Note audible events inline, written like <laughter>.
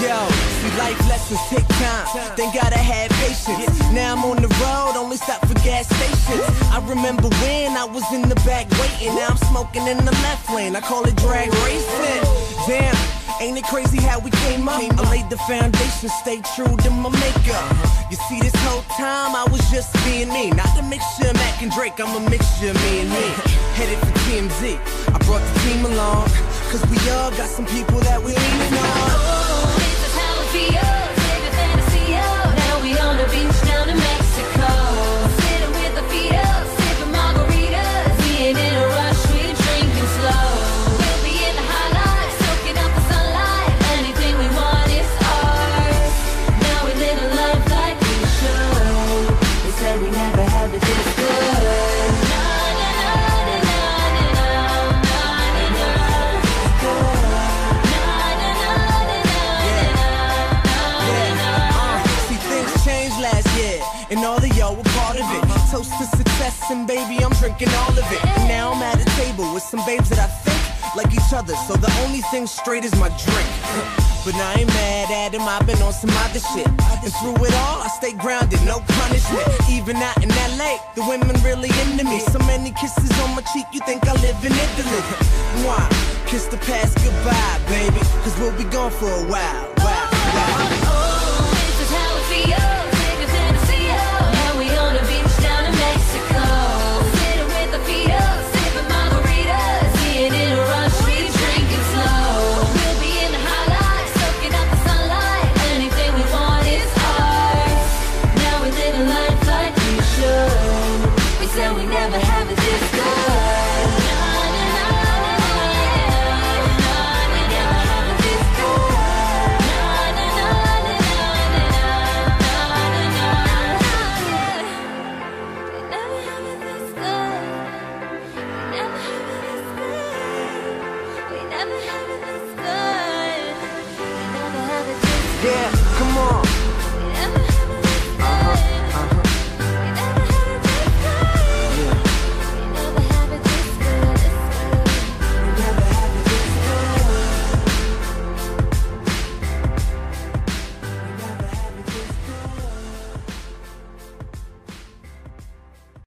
Yo, life lessons take time, then gotta have patience. Now I'm on the road, only stop for gas stations. I remember when I was in the back waiting, now I'm smoking in the left lane. I call it drag racing. Damn. Ain't it crazy how we came up? I laid the foundation, stay true to my makeup. You see, this whole time I was just being me. Not a mixture of Mac and Drake, I'm a mixture of me and me. Headed for TMZ, I brought the team along. Cause we all got some people that we leaning on be yours. And baby, I'm drinking all of it. And now I'm at a table with some babes that I think like each other, so the only thing straight is my drink. <laughs> But I ain't mad at him, I've been on some other shit. And through it all, I stay grounded, no punishment. Even out in LA, the women really into me. So many kisses on my cheek, you think I live in Italy. <laughs> Why? Kiss the past goodbye, baby, cause we'll be gone for a while. Yeah,